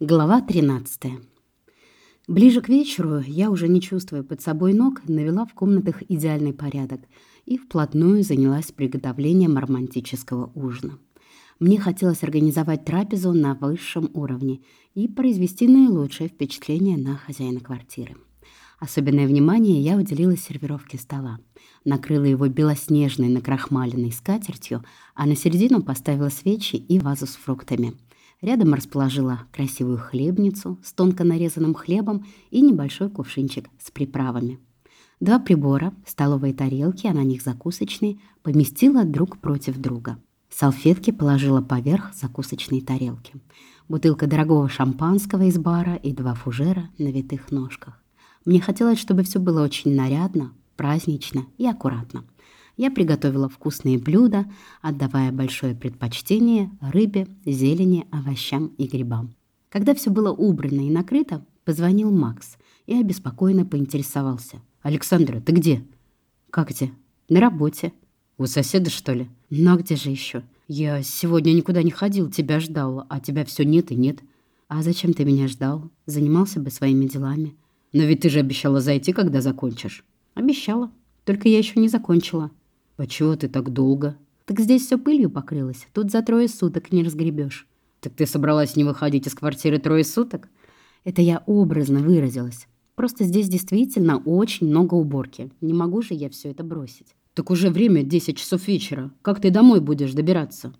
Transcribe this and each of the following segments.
Глава 13. Ближе к вечеру я, уже не чувствуя под собой ног, навела в комнатах идеальный порядок и вплотную занялась приготовлением романтического ужина. Мне хотелось организовать трапезу на высшем уровне и произвести наилучшее впечатление на хозяина квартиры. Особенное внимание я уделила сервировке стола. Накрыла его белоснежной накрахмаленной скатертью, а на середину поставила свечи и вазу с фруктами – Рядом расположила красивую хлебницу с тонко нарезанным хлебом и небольшой кувшинчик с приправами. Два прибора, столовые тарелки, а на них закусочные, поместила друг против друга. Салфетки положила поверх закусочной тарелки. Бутылка дорогого шампанского из бара и два фужера на витых ножках. Мне хотелось, чтобы все было очень нарядно, празднично и аккуратно я приготовила вкусные блюда, отдавая большое предпочтение рыбе, зелени, овощам и грибам. Когда все было убрано и накрыто, позвонил Макс и обеспокоенно поинтересовался. «Александра, ты где?» «Как где?» «На работе». «У соседа, что ли?» «Ну, а где же еще?» «Я сегодня никуда не ходил, тебя ждал, а тебя все нет и нет». «А зачем ты меня ждал? Занимался бы своими делами». «Но ведь ты же обещала зайти, когда закончишь». «Обещала. Только я еще не закончила». «А чего ты так долго?» «Так здесь все пылью покрылось. Тут за трое суток не разгребешь». «Так ты собралась не выходить из квартиры трое суток?» «Это я образно выразилась. Просто здесь действительно очень много уборки. Не могу же я все это бросить». «Так уже время 10 часов вечера. Как ты домой будешь добираться?»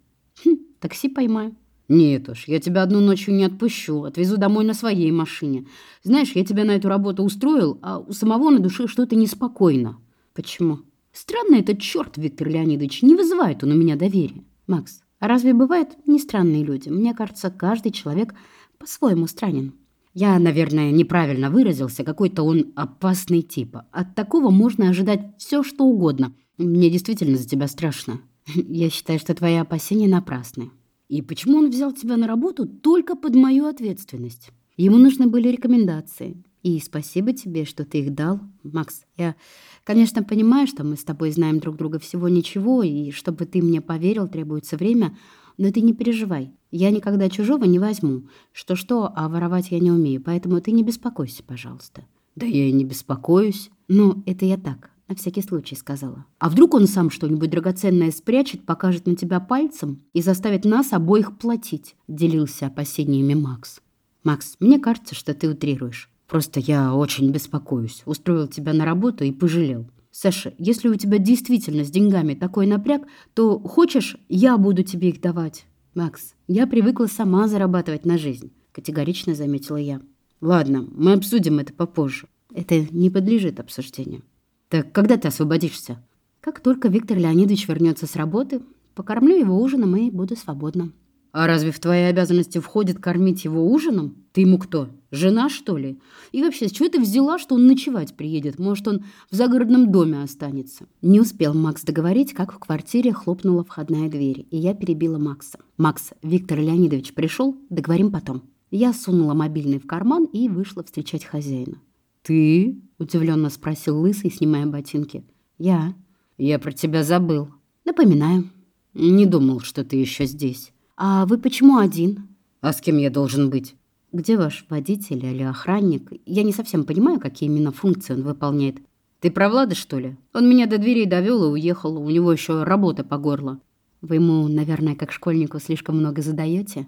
«Хм, такси поймаю». «Нет уж, я тебя одну ночью не отпущу. Отвезу домой на своей машине. Знаешь, я тебя на эту работу устроил, а у самого на душе что-то неспокойно». «Почему?» Странно этот черт, Виктор Леонидович, не вызывает он у меня доверия. Макс, а разве бывают не странные люди? Мне кажется, каждый человек по-своему странен. Я, наверное, неправильно выразился, какой-то он опасный тип. От такого можно ожидать все, что угодно. Мне действительно за тебя страшно. Я считаю, что твои опасения напрасны. И почему он взял тебя на работу только под мою ответственность? Ему нужны были рекомендации. И спасибо тебе, что ты их дал, Макс. Я, конечно, понимаю, что мы с тобой знаем друг друга всего ничего, и чтобы ты мне поверил, требуется время, но ты не переживай. Я никогда чужого не возьму. Что-что, а воровать я не умею, поэтому ты не беспокойся, пожалуйста. Да я и не беспокоюсь. Но это я так, на всякий случай сказала. А вдруг он сам что-нибудь драгоценное спрячет, покажет на тебя пальцем и заставит нас обоих платить, делился опасениями Макс. Макс, мне кажется, что ты утрируешь. Просто я очень беспокоюсь. Устроил тебя на работу и пожалел. Саша, если у тебя действительно с деньгами такой напряг, то хочешь, я буду тебе их давать? Макс, я привыкла сама зарабатывать на жизнь, категорично заметила я. Ладно, мы обсудим это попозже. Это не подлежит обсуждению. Так когда ты освободишься? Как только Виктор Леонидович вернется с работы, покормлю его ужином и буду свободна. А разве в твои обязанности входит кормить его ужином? Ты ему кто? Жена, что ли? И вообще, с чего ты взяла, что он ночевать приедет? Может, он в загородном доме останется?» Не успел Макс договорить, как в квартире хлопнула входная дверь, и я перебила Макса. «Макс, Виктор Леонидович пришел? Договорим потом». Я сунула мобильный в карман и вышла встречать хозяина. «Ты?» – удивленно спросил Лысый, снимая ботинки. «Я». «Я про тебя забыл». «Напоминаю». «Не думал, что ты еще здесь». «А вы почему один?» «А с кем я должен быть?» «Где ваш водитель или охранник? Я не совсем понимаю, какие именно функции он выполняет». «Ты про Влада, что ли? Он меня до дверей довел и уехал. У него еще работа по горло». «Вы ему, наверное, как школьнику слишком много задаете?»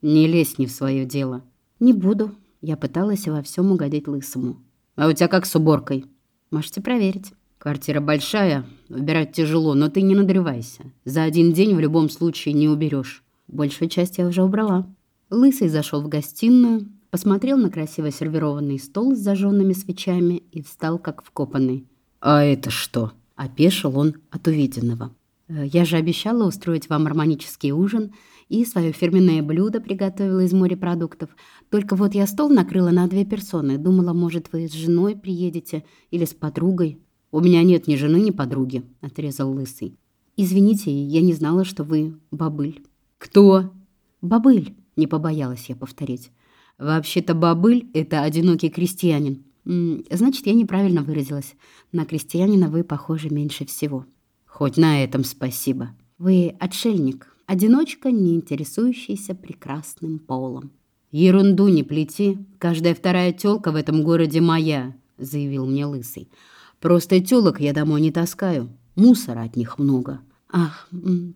«Не лезь не в свое дело». «Не буду». Я пыталась во всем угодить лысому. «А у тебя как с уборкой?» «Можете проверить». «Квартира большая, убирать тяжело, но ты не надрывайся. За один день в любом случае не уберешь». Большую часть я уже убрала. Лысый зашел в гостиную, посмотрел на красиво сервированный стол с зажженными свечами и встал как вкопанный. «А это что?» – опешил он от увиденного. «Э, «Я же обещала устроить вам романический ужин и свое фирменное блюдо приготовила из морепродуктов. Только вот я стол накрыла на две персоны. Думала, может, вы с женой приедете или с подругой». «У меня нет ни жены, ни подруги», – отрезал Лысый. «Извините, я не знала, что вы бабыль». «Кто?» «Бабыль», — не побоялась я повторить. «Вообще-то бабыль — это одинокий крестьянин». «Значит, я неправильно выразилась. На крестьянина вы похожи меньше всего». «Хоть на этом спасибо». «Вы отшельник, одиночка, не интересующийся прекрасным полом». Ерунду не плети. Каждая вторая тёлка в этом городе моя, заявил мне Лысый. Просто тёлок я домой не таскаю. Мусора от них много. Ах,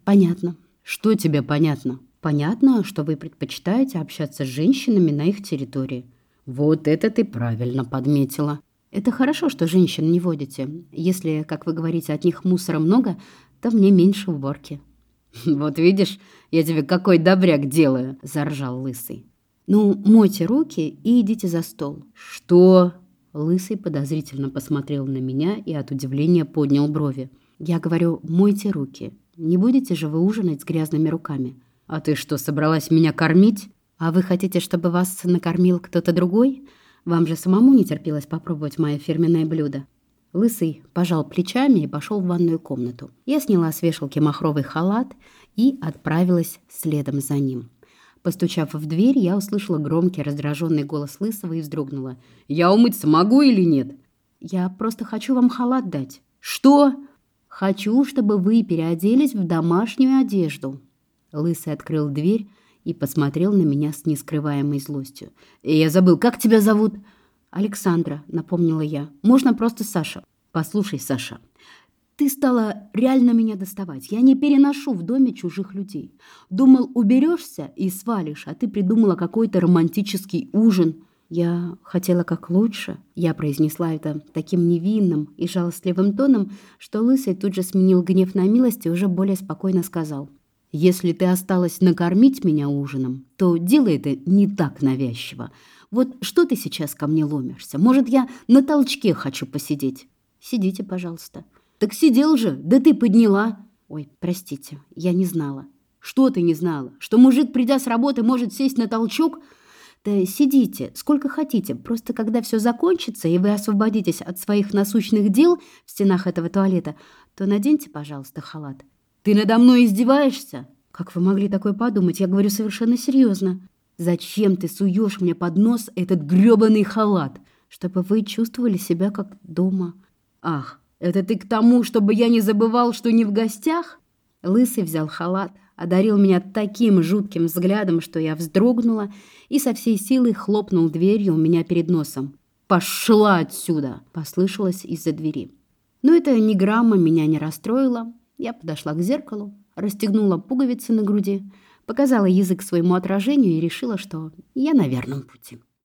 понятно. Что тебе понятно? Понятно, что вы предпочитаете общаться с женщинами на их территории. Вот это ты правильно подметила. Это хорошо, что женщин не водите. Если, как вы говорите, от них мусора много, то мне меньше уборки. Вот видишь, я тебе какой добряк делаю, заржал лысый. Ну, мойте руки и идите за стол. Что? Лысый подозрительно посмотрел на меня и от удивления поднял брови. Я говорю, мойте руки. Не будете же вы ужинать с грязными руками? А ты что, собралась меня кормить? А вы хотите, чтобы вас накормил кто-то другой? Вам же самому не терпелось попробовать мое фирменное блюдо. Лысый пожал плечами и пошел в ванную комнату. Я сняла с вешалки махровый халат и отправилась следом за ним. Постучав в дверь, я услышала громкий раздраженный голос Лысого и вздрогнула. «Я умыться могу или нет?» «Я просто хочу вам халат дать». «Что?» «Хочу, чтобы вы переоделись в домашнюю одежду». Лысый открыл дверь и посмотрел на меня с нескрываемой злостью. «Я забыл, как тебя зовут?» «Александра», — напомнила я. «Можно просто Саша». «Послушай, Саша, ты стала реально меня доставать. Я не переношу в доме чужих людей. Думал, уберешься и свалишь, а ты придумала какой-то романтический ужин». «Я хотела как лучше», — я произнесла это таким невинным и жалостливым тоном, что Лысый тут же сменил гнев на милость и уже более спокойно сказал. Если ты осталась накормить меня ужином, то делай это не так навязчиво. Вот что ты сейчас ко мне ломишься? Может, я на толчке хочу посидеть? Сидите, пожалуйста. Так сидел же, да ты подняла. Ой, простите, я не знала. Что ты не знала? Что мужик, придя с работы, может сесть на толчок? Да сидите, сколько хотите. Просто когда все закончится, и вы освободитесь от своих насущных дел в стенах этого туалета, то наденьте, пожалуйста, халат. Ты надо мной издеваешься? Как вы могли такое подумать? Я говорю совершенно серьезно. Зачем ты суешь мне под нос этот грёбаный халат? Чтобы вы чувствовали себя как дома. Ах, это ты к тому, чтобы я не забывал, что не в гостях? Лысый взял халат, одарил меня таким жутким взглядом, что я вздрогнула и со всей силы хлопнул дверью у меня перед носом. «Пошла отсюда!» – послышалось из-за двери. Но это ни грамма меня не расстроило. Я подошла к зеркалу, расстегнула пуговицы на груди, показала язык своему отражению и решила, что я на верном пути.